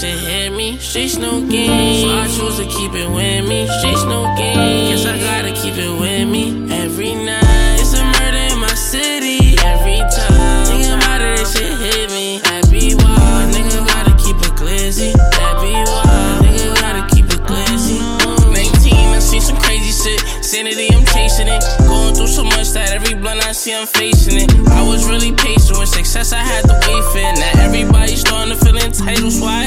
shit hit me. No game. So I choose to keep it with me. No game. Guess I gotta keep it with me. Every night, it's a murder in my city. Every time, thinking about it, this shit hit me. That be why, nigga gotta keep it glizzy. That be why, nigga gotta keep it glizzy. 19, I seen some crazy shit. Sanity, I'm chasing it. Going through so much that every blunt I see, I'm facing it. I was really patient with success, I had to wait for it. Now everybody's starting to feel entitled, so I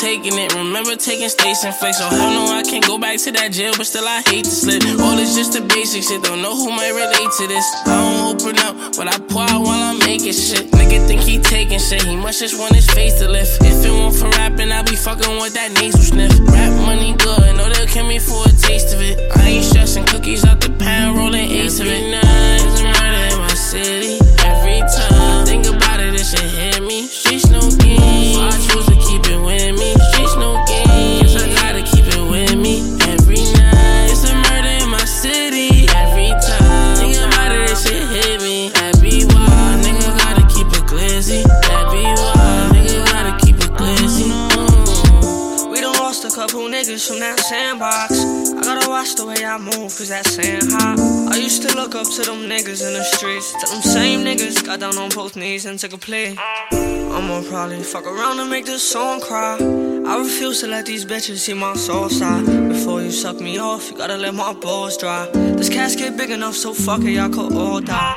taking it. Remember taking station flex. Oh, hell no, I can't go back to that jail, but still I hate to slip. All this just the basic shit, don't know who might relate to this. I don't open up, but I pour out while I'm making shit. Nigga think he taking shit, he must just want his face to lift. If it weren't for rapping, I'd be fucking with that nasal sniff. Rap money good, know they'll kill me for a taste of it. I ain't stressing cookies out the pan, rolling eights couple niggas from that sandbox. I gotta watch the way I move, cause that sand hot. I used to look up to them niggas in the streets. Till them same niggas got down on both knees and took a plea. I'ma probably fuck around and make this song cry. I refuse to let these bitches see my soul side. Before you suck me off, you gotta let my balls dry. This casket big enough, so fuck it, y'all could all die.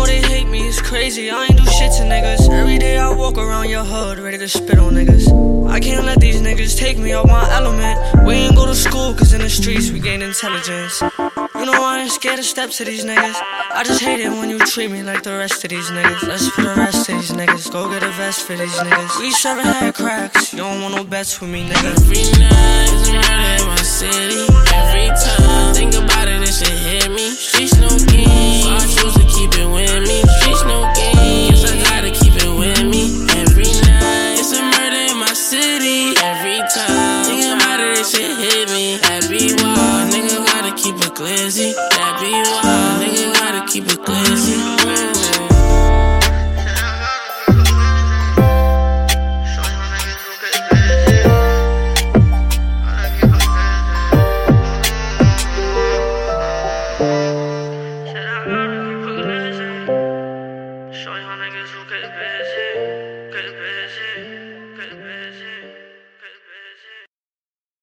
Know they hate me, it's crazy. I ain't do shit to niggas. Every day I walk around your hood, ready to spit on niggas. I can't let these niggas take me off my element. We ain't go to school, cause in the streets we gain intelligence. You know I ain't scared to step to these niggas. I just hate it when you treat me like the rest of these niggas. Let's for the rest of these niggas. Go get a vest for these niggas. We serving head cracks. You don't want no bets with me, nigga. Every night, it's in my city. glizzy. That be why. Nigga gotta keep it glizzy. Show you how niggas who get busy, get busy.